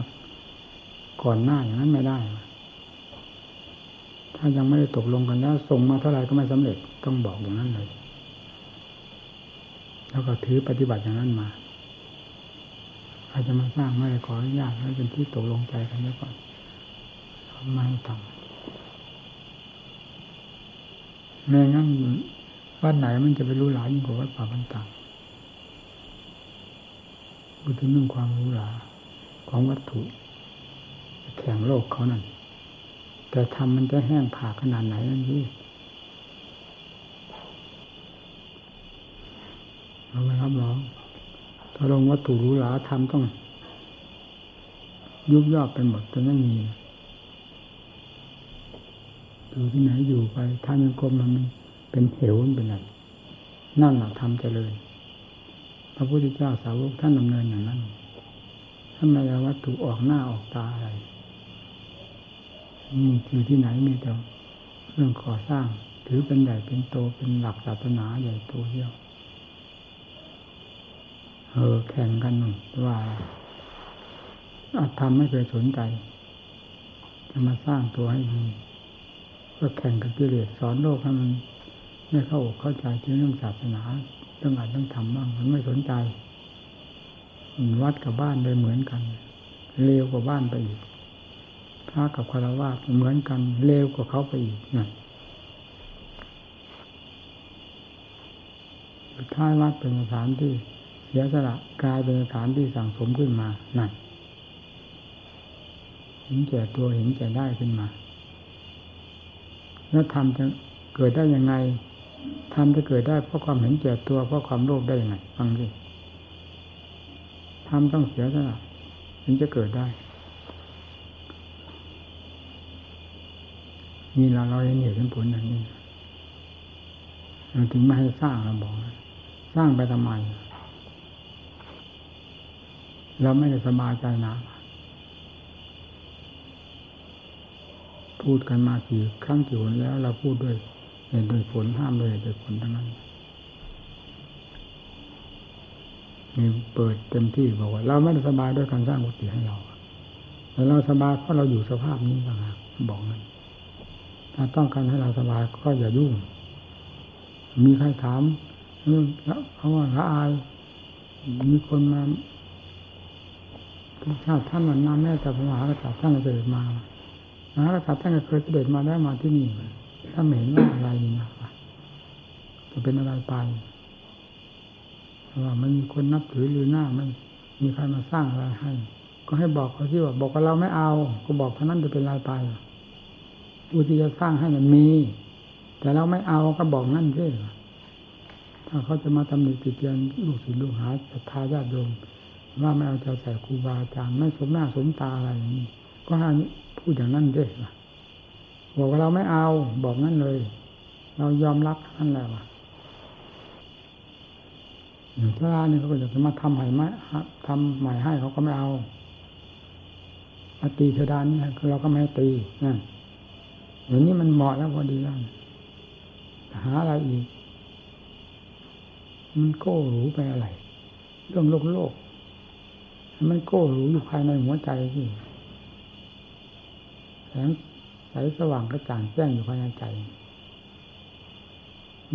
Speaker 1: ก่อนหน้าอย่างนั้นไม่ได้ ถ้ายังไม่ได้ตกลงกันแล้วส่งมาเท่าไหร่ก็ไม่สำเร็จต้องบอกอย่างนั้นเลย แล้วก็ถือปฏิบัติอย่างนั้นมาใครจะมาสร้างไม่ได้ขออนุญาตให้เป็นที่ตกลงใจกันแล้วก่อน ไม่ทำแม้งั้นวัดไหนมันจะไปรู้หลายิ่งกว่าวัดป่าบันตังพูดถึงเรื่องความรู้หลาของวัตถุ แข่งโลกเขานั่นแต่ทำมันจะแห้งผ่าขนาดไหนนั่นนี่เราไม่รับรองถ้าลงวัตถุรู้หลาทำต้องยุบยอบเป็นหมดจนไม่มี อยู่ที่ไหนอยู่ไปถ้ามันกลมมันเป็นเหวเป็นอะไรนั่นแหละทำเจริญพระพุทธเจ้าสาวกท่านดำเนินอย่างนั้นท่านไม่เอาวัตถุออกหน้าออกตาอะไรนี่อยู่ที่ไหนมีแต่เรื่องก่อสร้าง ถือเป็นใหญ่เป็นโตเป็นหลักศาสนาใหญ่โตเที่ยวเออแข่งกันหนึ่งว่าอาจทำไม่เคยสนใจ จะมาสร้างตัวให้ดี ก็แข่งกับกิเลสสอนโลกให้มันไม่เข้าอกเข้าใจเรื่องศาสนาเรื่องอ่านเรื่องธรรมบ้างมันไม่สนใจวัดกับบ้านเลยเหมือนกันเลวกว่าบ้านไปอีกพระกับคารวะเหมือนกันเลวกว่าเขาไปอีกนั่นท้ายวัดเป็นสถานที่เสียสละกลายเป็นสถานที่สั่งสมขึ้นมานั่นเห็นแก่ตัวเห็นแก่ได้ขึ้นมา แล้วทำจะเกิดได้ยังไงทำจะเกิดได้เพราะความเห็นแก่ตัวเพราะความโลภได้ยังไงฟังดิทำต้องเสียสละถึงจะเกิดได้นี่เราเราเห็นเหตุเห็นผลอย่างนี้เราถึงไม่ให้สร้างเราบอกสร้างไปทำไม เราไม่ได้สบายใจนะ พูดกันมากี่ครั้งกี่หนแล้วเราพูดด้วยเหตุโดยผลห้ามโดยเหตุโดยผลทั้งนั้นมีเปิดเต็มที่บอกว่าเราไม่ได้สบายด้วยการสร้างกุฏิให้เราแต่เราสบายเพราะเราอยู่สภาพนี้ต่างหากบอกนั้นถ้าต้องการให้เราสบายก็อย่ายุ่ง มีใครถามแล้วเขาว่าละอาย มีคนมาชาติท่านวันน้าแม่แต่พระมหากษัตริย์ท่านเสด็จมา มหากษัตริย์ท่านก็เคยเสด็จมาได้มาที่นี่ถ้าเห็นว่าอะไรนี่นะจะเป็นอะไรไปว่ามันมีคนนับถือหรือหน้าไม่มีใครมาสร้างอะไรให้ ก็ให้บอกเขาที่ว่าบอกว่าเราไม่เอา ก็บอกเท่านั้นจะเป็นอะไรไปผู้ที่จะสร้างให้มันมี แต่เราไม่เอาก็บอกนั่นสิถ้าเขาจะมาตำหนิติเตียนลูกศิษย์ลูกหาศรัทธาญาติโยมว่าไม่เอาใจใส่ครูบาอาจารย์ไม่สมหน้าสมตาอะไรอย่างนี้ ก็ห้พูดอย่างนั้นด้วยบอกว่าเราไม่เอา บอกนั่นเลย เรายอมรับนั่นแหละว่ะอย่างพระนี่เขาก็อยากจะมาทำใหม่ไหมทำใหม่ให้เขาก็ไม่เอามาตีเพดานนี่คือเราก็ไม่ตีนั่นอย่างนี้มันเหมาะแล้วพอดีแล้วหาอะไรอีก มันโก้หรูไปอะไร เรื่องโลกโลก มันโก้หรูอยู่ภายในหัวใจที่ แสงใสสว่างกระจ่างแจ้งอยู่ภายในใจ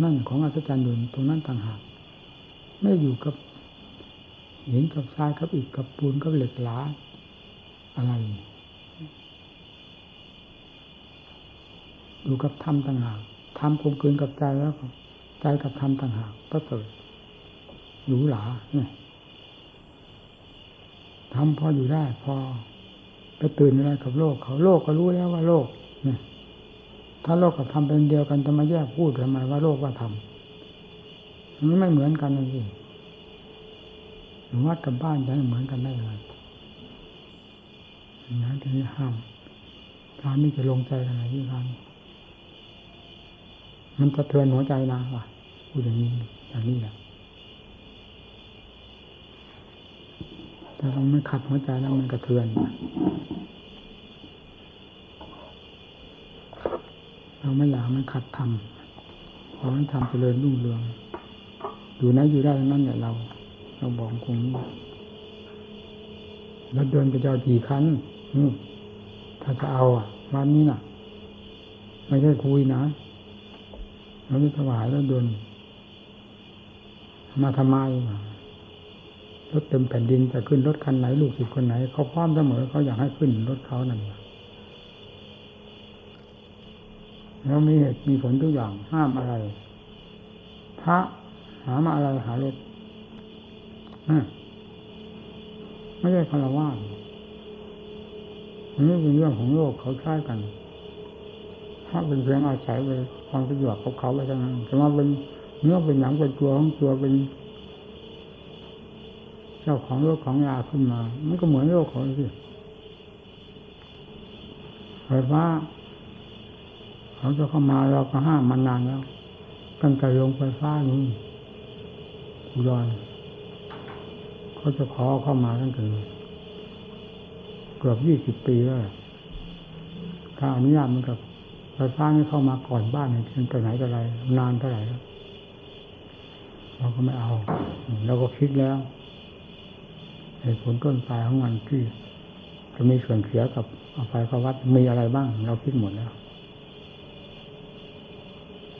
Speaker 1: นั่นของอัศจรรย์อยู่ตรงนั้นต่างหาก ไม่อยู่กับหินกับทรายกับอิฐกับปูนกับเหล็กหลาอะไร อยู่กับธรรมต่างหากธรรมคงคืนกับใจแล้วใจกับธรรมต่างหากก็เกิดหรูหราเนี่ยทำพออยู่ได้พอ ไปตื่นอะไรกับโลกเขาโลกก็รู้แล้วว่าโลกเนี่ยถ้าโลกกับธรรมเป็นเดียวกันจะมาแยกพูดทำไมว่าโลกว่าธรรมมันไม่เหมือนกันเลยหรือวัดกับบ้านจะให้เหมือนกันได้เลยนะทีนี้ห้ามทางนี้จะลงใจอะไรที่ทางมันจะเทือนหัวใจนะว่ะพูดอย่างนี้อย่างนี้แหละ ถ้าเราไม่ขัดหัวใจแล้วมันกระเทือนเราไม่อยากมันขัดทำขอให้ทำเจริญรุ่งเรือง อยู่ไหนอยู่ได้นั่นแหละเรา เราบอกคงรถเดินไปเจ้ากี่คันถ้าจะเอาอะวันนี้น่ะ ไม่ใช่คุยนะเราไม่ถวายแล้วเดินมาทำไม รถเต็มแผ่นดินจะขึ้นรถคันไหนลูกศิษย์คนไหนเขาพร้อมเสมอเขาอยากให้ขึ้นรถเขานั่นแล้วมีเหตุมีผลทุกอย่างห้ามอะไร พระหามาอะไรหารถไม่ใช่คารวะนี่เป็นเรื่องของโลกเขาใช้กันถ้าเป็นเพียงอาศัยไปความประโยชน์ของเขาไปทั้งนั้นแต่ว่าเป็นเนื้อเป็นหนังเป็นตัวของตัวเป็น จ้าของโลกของยาขึ้นมา มันก็เหมือนโลกของสิไฟฟ้าเขาจะเข้ามาเราก็ห้ามมานานแล้วตั้งแต่ลงไฟฟ้านี้อุดรเขาจะขอเข้ามาตั้งแต่เกือบยี่สิบปีแล้วถ้าอนุญาตมันกับไฟฟ้านี่เข้ามาก่อนบ้านเป็นไปไหนแต่ไรนานเท่าไหร่แล้วเราก็ไม่เอา เราก็คิดแล้ว เหตุผลต้นปลายของมันที่จะมีส่วนเสียกับอาไฟเข้าวัดมีอะไรบ้าง เราคิดหมดแล้ว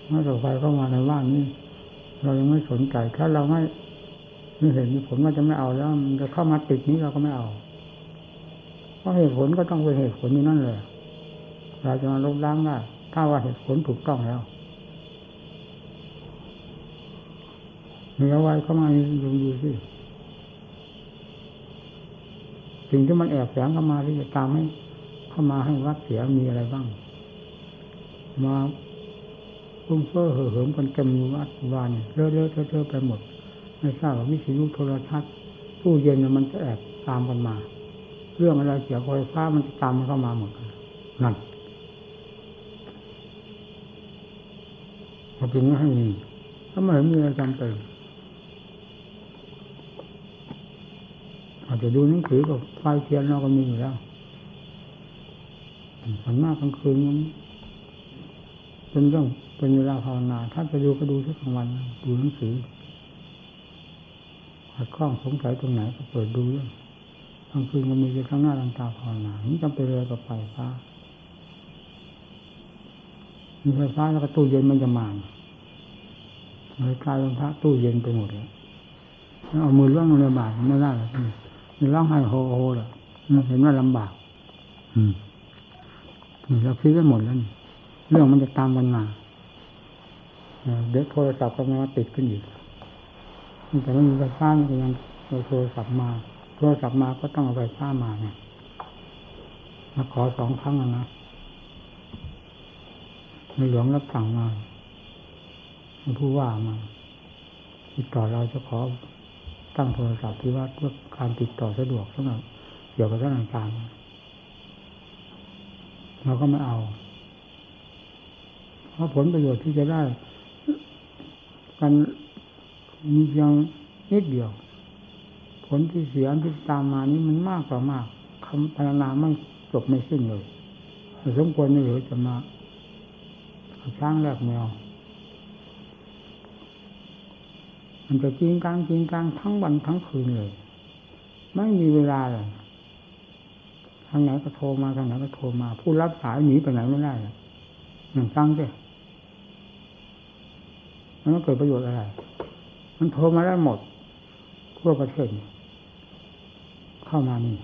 Speaker 1: เมื่อต่อไฟเข้ามาในบ้านนี้เรายังไม่สนใจถ้าเราไม่ไม่เห็นผลว่าจะไม่เอาแล้วมันจะเข้ามาติดนี้เราก็ไม่เอา เพราะเหตุผลก็ต้องเป็นเหตุผลนี้นั่นเลยเราจะมาลบล้างได้ถ้าว่าเหตุผลถูกต้องแล้วเนื้อไว้เข้ามาดูดูสิ สิ่งที่มันแอบแฝงเข้ามาที่จะตามให้เข้ามาให้วัดเสียมีอะไรบ้าง มาพุ่งเฟ้อเห่อเหิมกันเต็มวัดวานเลอะเลอะเทอะไปหมด ไม่ทราบว่าวิทยุโทรทัศน์ตู้เย็นมันจะแอบตามกันมา เรื่องอะไรเกี่ยวกับไฟฟ้ามันจะตามเข้ามาหมดนั่นพอจึงไม่ให้มีถ้าไม่เห็นมีอะไรจำเป็น อาจจะดูหนังสือกับไฟเทียนเราก็มีอยู่แล้วฝันมากกลางคืนมันเป็นเรื่องเป็นเวลาภาวนา ถ้าจะดูก็ดูทุกกลางวันดูหนังสือหัดคล้องสงสัยตรงไหนก็เปิดดูเกลางคืนก็มีแต่ข้างหน้าทางตาภาวนาไม่จำเป็นเลยกับไฟฟ้ามีไฟฟ้าแล้วก็ตู้เย็นมันจะมาเลยกลายเป็นพระตู้เย็นไปหมดเลยเอามือล่วงลงในบาตไม่ได้เลยมัน ร้องไห้โฮโฮเลยเห็นว่าลำบาก อืมเราคิดไว้หมดแล้วนี่เรื่องมันจะตามกันมาเด็กโทรศัพท์ก็มาติดขึ้นอีกแต่ไม่มีไฟฟ้ามันก็ยังเอาโทรศัพท์มา โทรศัพท์มาก็ต้องเอาไฟฟ้ามาเนี่ยมาขอสองครั้งนะในหลวงรับสั่งมาผู้ว่ามาติดต่อเราจะขอ ตั้งโทรศัพท์ที่ว่าเพื่อการติดต่อสะดวกสำหรับเกี่ยวกับสถานการเราก็ไม่เอา เพราะผลประโยชน์ที่จะได้กันมีเพียงนิดเดียว ผลที่เสียที่ตามมานี้มันมากกว่ามากคำพรรณนาไม่จบไม่สิ้นเลยสมควรไม่เหลือจะมาช้างแลกแมว มันจะจริงกลางจริงกลางทั้งวันทั้งคืนเลย ไม่มีเวลาเลยทางไหนก็โทรมาทางไหนก็โทรมา ผู้รับสายหนีไปไหนไม่ได้หนึ่งฟังด้มันเกิดประโยชน์อะไร มันโทรมาได้หมดทั่วประเทศเข้ามานี่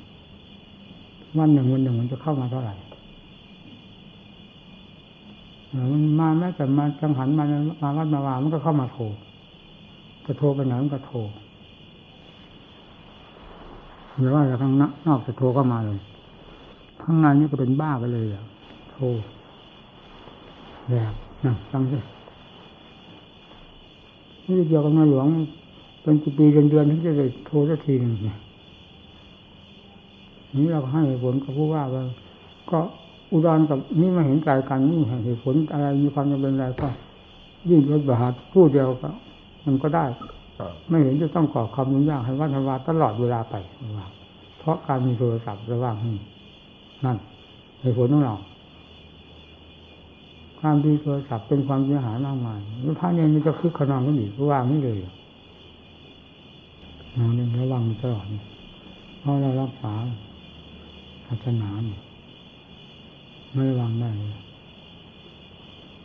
Speaker 1: วันหนึ่งวันหนึ่งมันจะเข้ามาเท่าไหร่มันมาแม้แต่มาจังหันมามาวัดมาวามันก็เข้ามาโทร จะโทรไปไหนมันก็โทรหรือว่าจะข้างนอกจะโทรก็มาเลยข้างในนี่ก็เป็นบ้าไปเลยอะโทรแบบนะฟังสินี่เกี่ยวกับนายหลวงเป็นปีเดือนเดือนถึงจะได้โทรสักทีหนึ่งเนี่ยนี้เราให้ผลกับผู้ว่าว่าก็อุดรกับนี่มาเห็นใจกันนี่เหตุผลอะไรมีความจำเป็นอะไรก็ยิ่งรถบาดผู้เดียวก็ มันก็ได้ไม่เห็นจะต้องก่อความยุ่งยากให้วัดวาตลอดเวลาไปว่าเพราะการมีโทรศัพท์ระหว่างนี่นั่นเหตุผลของเราความดีโทรศัพท์เป็นความเสียหายมากมายแล้วพระเนี่ยมันจะคึกขนองกันอีกก็ว่าไม่เลยเราเนี่ยระวังตลอดเพราะเรารักษาศาสนาเนี่ยไม่ระวังได้เลย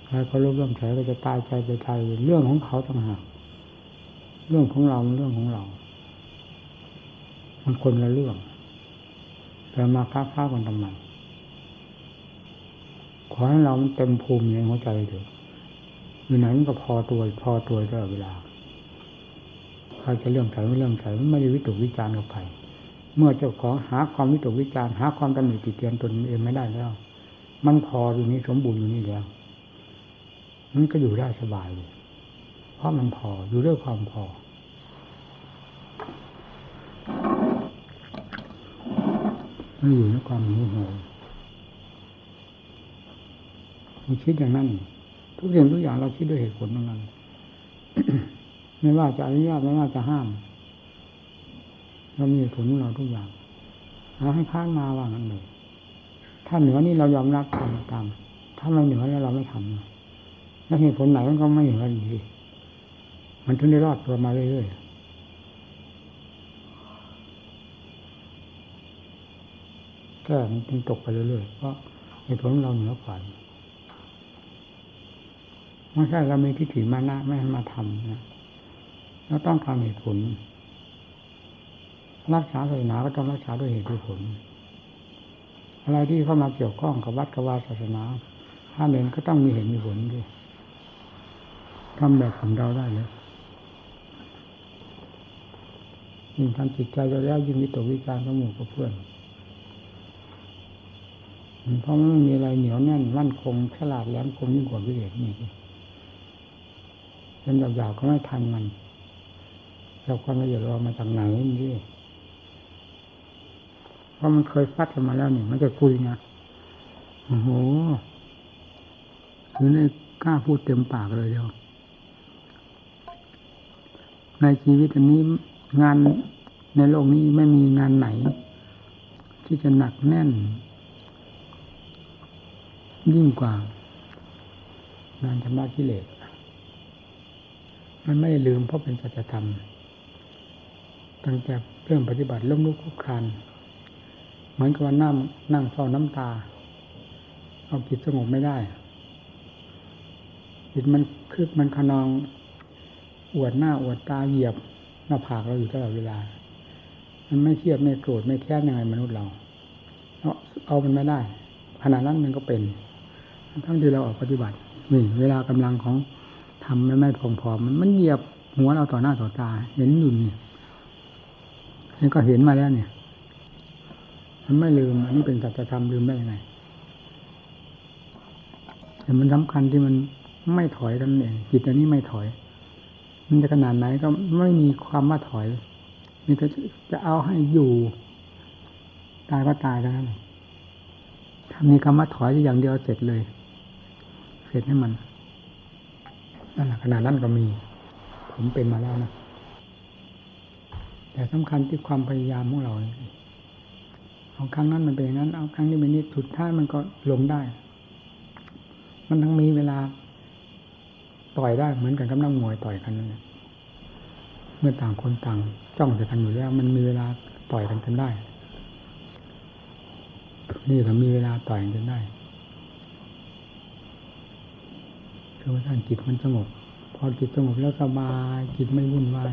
Speaker 1: ใครเขาลบเรื่องใช้ก็จะตายใจไปตายเรื่องของเขาต่างหาก เรื่องของเราเรื่องของเรา มันคนละเรื่องแต่มาค้าค้ากันทำไมขอให้เรามันเต็มภูมิในหัวใจเถอะอยู่ไหนมันก็พอตัวพอตัวตลอดเวลาใครจะเรื่องใส่ไม่เรื่องใส่ไม่ได้วิตกวิจารณ์กับใครเมื่อเจ้าของหาความวิตกวิจารณ์หาความตำหนิติเตียนตนเองไม่ได้แล้ว มันพออยู่นี้สมบูรณ์อยู่นี่แล้วมันก็อยู่ได้สบายเลย เพราะมันพออยู่ด้วยความพอ ไม่อยู่ในความหิวโหยมีคิดอย่างนั้น ทุกสิ่งทุกอย่างเราคิดด้วยเหตุผลทั้งนั้นไม่ว่าจะอนุญาตไม่ว่าจะห้ามเรามีผลของเราทุกอย่างเราให้ข้างมาว่างั้นเลยถ้าเหนือนี่เรายอมรับทำตาม ถ้าไม่เหนือแล้วเราไม่ทำแล้วเหตุผลไหนมันก็ไม่เหนืออยดี มันถึงได้รอดตัวมาเรื่อยๆแก้มันจึงตกไปเรื่อยๆเพราะเหตุผลเราเหนือกว่าไม่ใช่เรามีทิฏฐิมานะไม่ให้มาทำนะเราต้องการเหตุผล รักษาศาสนาก็ต้องรักษาด้วยเหตุด้วยผล อะไรที่เข้ามาเกี่ยวข้องกับวัดกับวาศาสนาถ้าเน้นก็ต้องมีเหตุมีผลด้วยทำแบบของเราได้เลย ยิ่งทำจิตใจเราแล้วยิ่งวิตกวิจารณ์กับหมู่กับเพื่อนเพราะมันมีอะไรเหนียวแน่นมั่นคงฉลาดแหลมคมยิ่งกว่าวิเศษนี่เป็นหยาบๆก็ไม่ทันมันเราความละเอียดรามาจากไหนนี่เพราะมันเคยฟัดกันมาแล้วนี่มันจะคุยนะโอ้โหคือในกล้าพูดเต็มปากเลยเดียวในชีวิตอันนี้ งานในโลกนี้ไม่มีงานไหน ที่จะหนักแน่น ยิ่งกว่า งานชำระกิเลสมันไม่ลืมเพราะเป็นสัจธรรม ตั้งแต่เรื่องปฏิบัติล้มลุกคลุกคลานเหมือนกับว่านั่งนั่งเฝ้าน้ำตา เอาจิตสงบไม่ได้จิตมันคืบมันขนอง อวดหน้าอวดตาเหยียบ หน้าผากเราอยู่ตลอดเวลา มันไม่เครียดไม่โกรธไม่แค้นยังไงมนุษย์เราเอาเอามันไม่ได้ขณะนั้นมันก็เป็น ทั้งที่เราออกปฏิบัตินี่เวลากำลังของทำไม่ไม่พองพอมันมันเหยียบหัวเราต่อหน้าต่อตา เห็นอยู่นี่นี่ก็เห็นมาแล้วเนี่ย มันไม่ลืม อันนี้เป็นสัจธรรมลืมได้ยังไงแต่มันสำคัญที่มันไม่ถอยนั่นเองจิตอันนี้ไม่ถอย มันจะขนาดไหนก็ไม่มีความว่าถอยมีแต่จะเอาให้อยู่ตายก็ตายแล้วนั่นถ้ามีคำว่าถอยอย่างเดียวเสร็จเลย เสร็จให้มันนั่นแหละขนาดนั้นก็มี ผมเป็นมาแล้วนะแต่สำคัญที่ความพยายามของเราเอาครั้งนั้นมันเป็นอย่างนั้น เอาครั้งนี้เป็นนี้สุดท้ายมันก็ลงได้ มันทั้งมีเวลา ต่อยได้เหมือนกันกับนักมวยต่อยกันเมื่อต่างคนต่างจ้องจะกันอยู่แล้ว มันมีเวลาต่อยกันกันได้ นี่ก็มีเวลาต่อยกันได้คือว่าท่านจิตมันสงบ พอจิตสงบแล้วสบายจิตไม่วุ่นวาย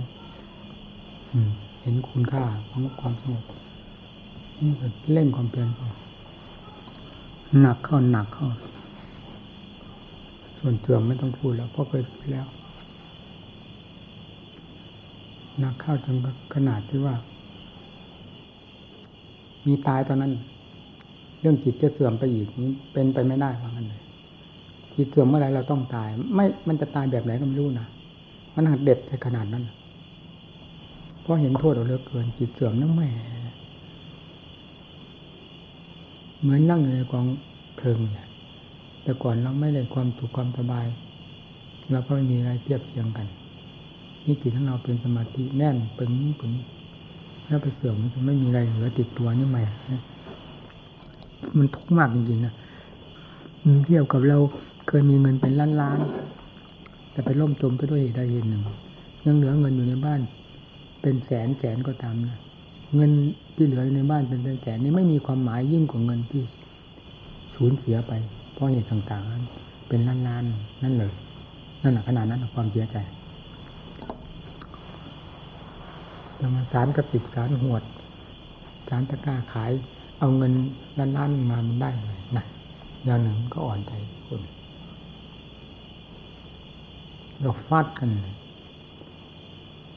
Speaker 1: เห็นคุณค่าของความสงบนี่เล่นความเปลี่ยนหนักเข้าหนักเข้า ส่วนเสื่อมไม่ต้องพูดแล้วเพราะเคยพูดแล้วนักเข้าจนขนาดที่ว่า มีตายตอนนั้น เรื่องจิตจะเสื่อมไปอีกนี้เป็นไปไม่ได้ว่างั้นเลยจิตเสื่อมเมื่อไรเราต้องตาย ไม่มันจะตายแบบไหนก็ไม่รู้นะมันหักเด็ดในขนาดนั้นเพราะเห็นโทษเราเลือกเกิน จิตเสื่อมนั่งแม่เหมือนนั่งอยู่ในกองเพลิงเนี่ย แต่ก่อนเราไม่ได้ความถูกความสบายเราก็ไม่มีอะไรเทียบเทียงกันนี่จิตของเราเป็นสมาธิแน่นปึงปึงแล้วไปเสื่อมมันไม่มีอะไรเหลือติดตัวนี่ใหม่มันทุกข์มากจริงๆนะเทียบกับเราเคยมีเงินเป็นล้านล้านแต่ไปล่มจมไปด้วยเหตุใดเหตุหนึ่งยังเหลือเงินอยู่ในบ้าน เป็นแสนแสนก็ตามนะเงินที่เหลือในบ้านเป็นแสนนี่ไม่มีความหมายยิ่งกว่าเงินที่สูญเสียไป เพราะเหตุต่างๆนั้นเป็นล้านล้านนั่นเลยนั่นแหะขนาดนั้นความเสียใจจะมาสารกระติกสารหวดสารตะกร้าขาย เอาเงินล้านล้านมามันได้เลยนะอย่างหนึ่งก็อ่อนใจคนเราฟาดกัน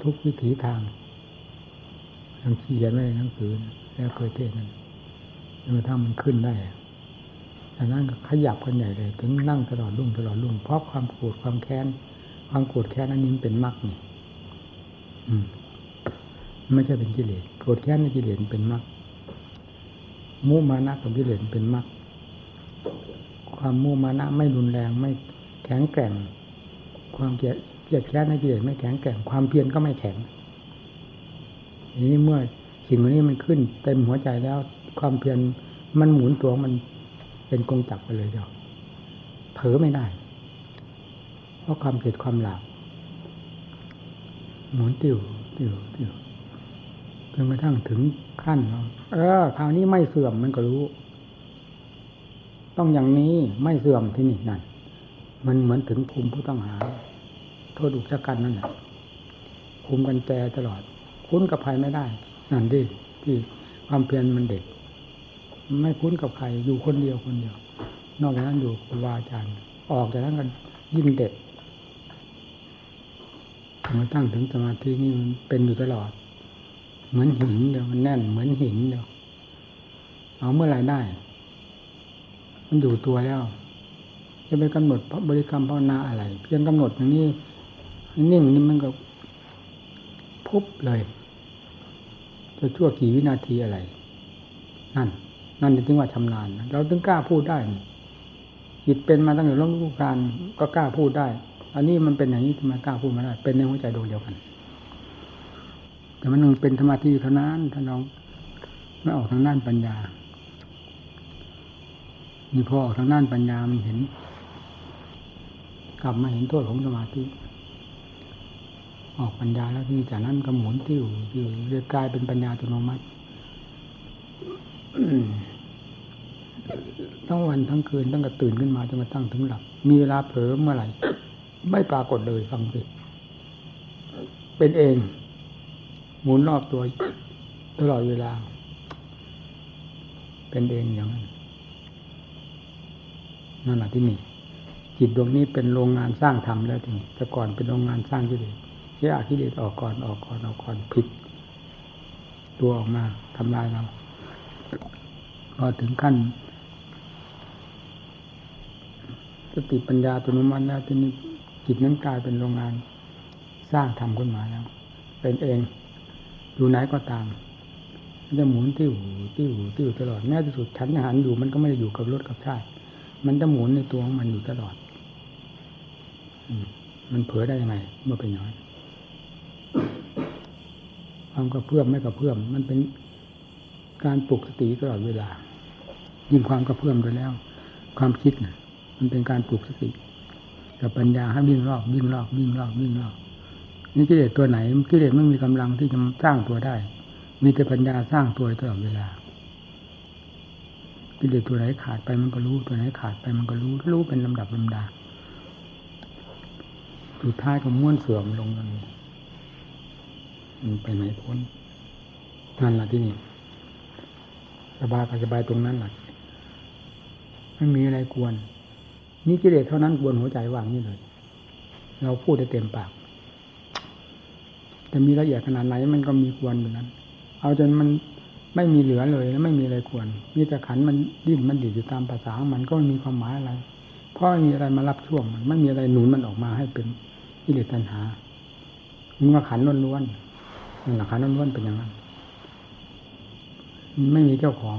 Speaker 1: ทุกวิถีทางทั้งเขียนไว้ในหนังสือแล้วเคยเทศนั้นจนกระทั่งมันขึ้นได้ จากนั้นขยับกันใหญ่เลย ถึงนั่งตลอดรุ่งตลอดรุ่งเพราะความโกรธความแค้น ความโกรธแค้นอันนี้เป็นมรรคนี่อืมไม่ใช่เป็นกิเลสโกรธแค้นในกิเลสเป็นมรรคมุมานะของกิเลสเป็นมรรคความมุมานะไม่รุนแรงไม่แข็งแกร่ง ความเกลียดเกลียดแค้นในกิเลสไม่แข็งแกร่ง ความเพียรก็ไม่แข็งนี้เมื่อสิ่งนี้มันขึ้นเต็มหัวใจแล้ว ความเพียรมันหมุนตัวมัน เป็นกงจักไปเลยเดียวเผลอไม่ได้ เพราะความเกลียดความหลาบหมุนติวติวติวจนกระทั่งถึงขั้นเออคราวนี้ไม่เสื่อมมันก็รู้ ต้องอย่างนี้ไม่เสื่อมที่นี่นั่นมันเหมือนถึงภูมิผู้ต้องหา โทษอุกชะกันนั่นแหละคุมกันแจตลอด คุ้นกับภัยไม่ได้ นั่นดิที่ความเพียรมันเด็ก ไม่คุ้นกับใครอยู่คนเดียวคนเดียว นอกจากนั้นอยู่ครูบาอาจารย์ ออกจากนั้นกันยิ่งเด็ดมาตั้งถึงสมาธินี่มันเป็นอยู่ตลอด เหมือนหินเดียวมันแน่นเหมือนหินเดียวเอาเมื่อไรได้ มันอยู่ตัวแล้ว จะไปกำหนดบริกรรมภาวนาอะไร เพียงกำหนดอย่างนี้นิ่งนี่มันก็พุบเลยจะชั่วกี่วินาทีอะไร นั่น นั่นถึงว่าชำนาญเราถึงกล้าพูดได้จิตเป็นมาตั้งแต่รุ่นลูกการก็กล้าพูดได้ อันนี้มันเป็นอย่างนี้ทำไมกล้าพูดไมาได้ เป็นในหัวใจดวงเดียวกัน แต่มันนึงเป็นธรรมะที่เท่านั้นถ้าเราไม่ออกทางด้านปัญญามีพอออกทางด้านปัญญามันเห็น กลับมาเห็นโทษของสมาธิออกปัญญาแล้วที่จากนั้นก็หมุนติ้วติ้วเรียกกลายเป็นปัญญาอัตโนมัติ ทั้งวันทั้งคืนตั้งแต่ตื่นขึ้นมาจนกระทั่งถึงหลับ มีเวลาเผลอเมื่อไหร่ ไม่ปรากฏเลยฟังสิเป็นเอง หมุนรอบตัวตลอดเวลา เป็นเองอย่างนั้นนั่นแหละที่นี่จิตดวงนี้เป็นโรงงานสร้างธรรมแล้วทีนี้แต่ก่อนเป็นโรงงานสร้างกิเลสแยกกิเลสออกก่อนออกก่อนออกก่อนผิด ตัวออกมาทำลายเราพอถึงขั้น สติปัญญาตัวนุมันแล้วทีนี้จิตนั้นกลายเป็นโรงงาน สร้างธรรมขึ้นมาแล้ว เป็นเองอยู่ไหนก็ตามมันจะหมุนติ้วติ้วติ้วตลอดแม้ที่สุดฉันอาหารอยู่มันก็ไม่ได้อยู่กับรถกับชาติ มันจะหมุนในตัวของมันอยู่ตลอดมมันเผลอได้ยังไง เมื่อเป็นอย่างนั้นความกระเพื่อมไม่กระเพื่อมมันเป็นการปลุกสติตลอดเวลา ยิ่งความกระเพื่อมไปแล้ว ความคิดนะ มันเป็นการปลุกสติกับปัญญาให้วิ่งรอบวิ่งรอบวิ่งรอบวิ่งรอบนี่กิเลสตัวไหนกิเลสไม่มีกำลังที่จะสร้างตัวได้ มีแต่ปัญญาสร้างตัวตลอดเวลากิเลสตัวไหนขาดไปมันก็รู้ตัวไหนขาดไปมันก็รู้รู้เป็นลำดับลำดาสุดท้ายก็ม้วนเสื่อมลงกันมันไปไหนพ้นนั่นแหละที่นี่สบายสบายตรงนั้นแหละไม่มีอะไรกวน นี่กิเลสเท่านั้นกวนหัวใจว่างนี่เลย เราพูดได้เต็มปาก แต่มีละเอียดขนาดไหนมันก็มีกวนอยู่นั้น เอาจนมันไม่มีเหลือเลยแล้วไม่มีอะไรควร มีแต่ขันมันดิ้นมันดิดอยู่ตามภาษามันก็ไม่มีความหมายอะไร เพราะมีอะไรมารับช่วงมันไม่มีอะไรหนุนมันออกมาให้เป็นกิเลสตัณหามันมาขันล้วนๆนั่นแหละขันล้วนๆเป็นอย่างนั้นไม่มีเจ้าของ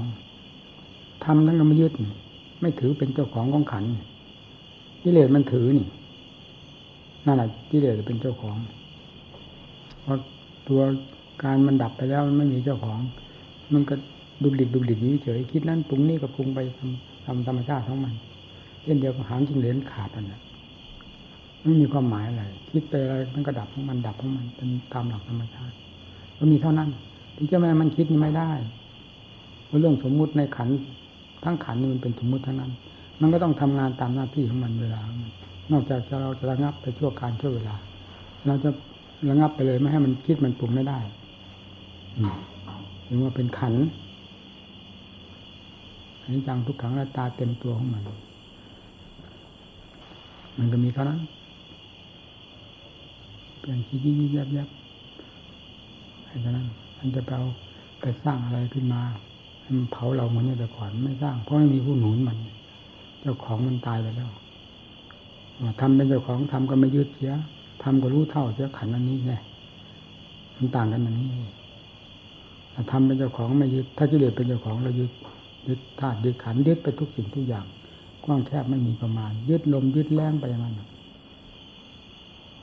Speaker 1: ทำนั้นก็ไม่ยึด ไม่ถือเป็นเจ้าของของขัน กิเลสมันถือนี่นั่นแหละกิเลสเป็นเจ้าของเพราะตัวการมันดับไปแล้วมันไม่มีเจ้าของ มันก็ดุกดิกดุกดิกอยู่เฉยคิดนั้นปรุงนี่ก็ปรุงไปทำตามธรรมชาติของมันเช่นเดียวกับหางจิงเหลนขาดนั่นะไม่มีความหมายอะไรคิดไปอะไรมันก็ดับของมันดับของมันเป็นตามหลักธรรมชาติก็มีเท่านั้น ที่จะแม่มันคิดนี่ไม่ได้เพราะเรื่องสมมุติในขันทั้งขันนี่มันเป็นสมมุติทั้งนั้น มันก็ต้องทำงานตามหน้าที่ของมันเวลา นอกจากจะเราจะระงับไปชั่วการชั่วเวลา เราจะระงับไปเลยไม่ให้มันคิดมันปรุงไม่ได้อืมถึงว่าเป็นขันอันนี้จังทุกขังและตาเต็มตัวของมัน มันก็มีเท่านั้นเปลี่ยนคิดยิ่งยับยับให้เท่านั้นมันจะไปเอาไปสร้างอะไรขึ้นมาให้มันเผาเราเหมือนแต่ก่อนไม่สร้างเพราะไม่มีผู้หนุนมัน เจ้าของมันตายไปแล้วทำเป็นเจ้าของทำก็ไม่ยึดเสียทำก็รู้เท่าเสียขันอันนี้ไงมันต่างกันอย่างนี้ถ้าทำเป็นเจ้าของไม่ยึด ถ้ากิเลสเป็นเจ้าของเรายึดยึดธาตุยึดขันยึดไปทุกสิ่งทุกอย่าง กว้างแคบไม่มีประมาณ ยึดลมยึดแรงไปอย่างนั้น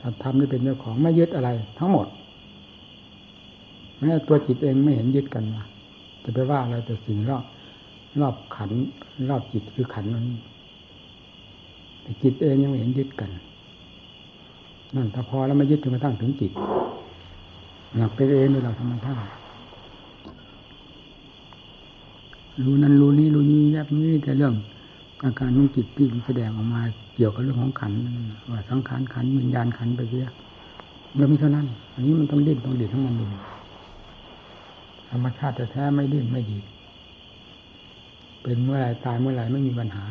Speaker 1: ถ้าทำนี่เป็นเจ้าของไม่ยึดอะไร ทั้งหมดแม้ตัวจิตเองไม่เห็นยึดกันมาจะไปว่าอะไรแต่สิ่งรอบ รอบขัน รอบจิตคือขันนั้นแต่จิตเองยังไม่เห็นยึดกัน นั่นถ้าพอแล้วไม่ยึดจนกระทั่งถึงจิตหนักไปเองโดยเราธรรมชาติรู้นั้นรู้นี้รู้นี้แยบนี้แต่เรื่องอาการของจิตที่แสดงออกมาเกี่ยวกับเรื่องของขันว่าสังขารขันวิญญาณขันไปเสียแล้วมีเท่านั้น อันนี้มันต้องดิ้นต้องดิ้นทั้งมันเลยธรรมชาติแท้ไม่ดิ้นไม่ดี เป็นเมื่อไรตายเมื่อไรไม่มีปัญหา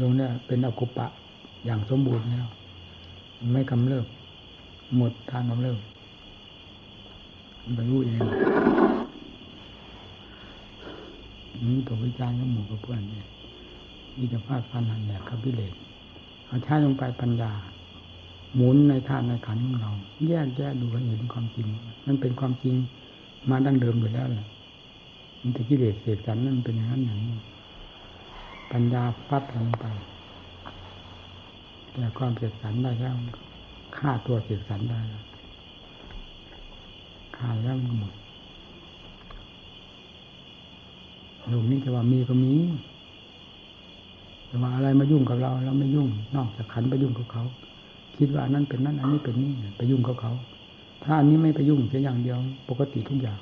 Speaker 1: ลงเนี่ยเป็นอกุปะอย่างสมบูรณ์แล้วไม่กำเริบหมดทางกำเริบบรรลุเองนี่ตัววิจารณ์ก็หมู่กับเพื่อนเนี่ยนี่จะพาดฟันหันแหลกครับพิเลศเอาใช้ลงไปปัญญา หมุนในธาตุในขันของเรา แยกแยะดูให้เห็นความจริง มันเป็นความจริงมาดั้งเดิมอยู่แล้วแหละ มันจะกิเลสเสกสรรนั่นเป็นอย่างนั้นอย่างนี้ปัญญาฟัดลงไป แต่ความเสกสรรได้แล้วฆ่าตัวเสกสรรได้แล้วฆ่าแล้วมันหมดโลกนี้จะว่ามีก็มีแต่ว่าอะไรมายุ่งกับเราเราไม่ยุ่ง นอกจากขันไปยุ่งกับเขา คิดว่านั้นเป็นนั้นอันนี้เป็นนี่ไปยุ่งกับเขา ถ้าอันนี้ไม่ไปยุ่งเพียงอย่างเดียว ปกติทุกอย่าง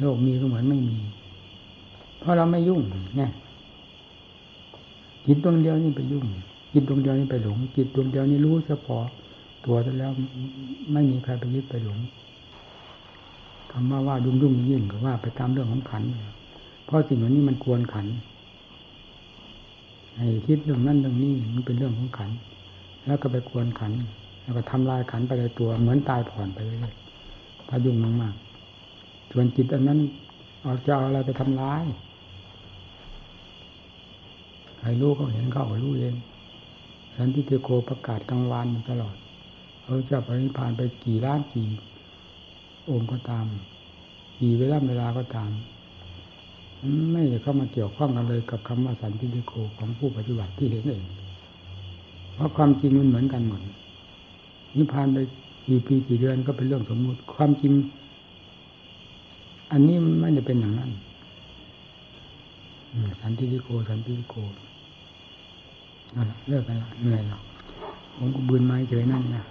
Speaker 1: โลกมีก็เหมือนไม่มี เพราะเราไม่ยุ่งไงจิตดวงเดียวนี่ไปยุ่งจิตดวงเดียวนี่ไปหลงจิตดวงเดียวนี่รู้เฉพาะตัวแล้วไม่มีใครไปยึดไปหลงคำว่าว่าดุ่งดุ่งยิ่งก็ว่าไปตามเรื่องของขันเพราะสิ่งเหล่านี้มันกวนขันไอ้คิดเรื่องนั้นเรื่องนี้มันเป็นเรื่องของขัน แล้วก็ไปกวนขัน แล้วก็ทำลายขันไปในตัว เหมือนตายผ่อนไปเลยถ้ายุ่งมากๆ ส่วนจิตอันนั้นเอาจะเอาอะไรไปทำร้ายใครรู้เขาเห็นเขาก็รู้เองสันติเทโกประกาศกลางวันตลอดเขาจะปริพานไปกี่ล้านกี่องค์ก็ตาม กี่เวลาเวลาก็ตาม ไม่เข้ามาเกี่ยวข้องกันเลยกับคำว่าสันติโกของผู้ปฏิบัติที่เห็นเองเพราะความจริงมันเหมือนกันหมดนิพพานไปกี่ปีกี่เดือนก็เป็นเรื่องสมมุติ ความจริง อันนี้ไม่ได้เป็นอย่างนั้นสันติโกสันติโกนั่นเลิกกันละเหนื่อยแล้วผมก็บืนไม้เฉยนั่นนะ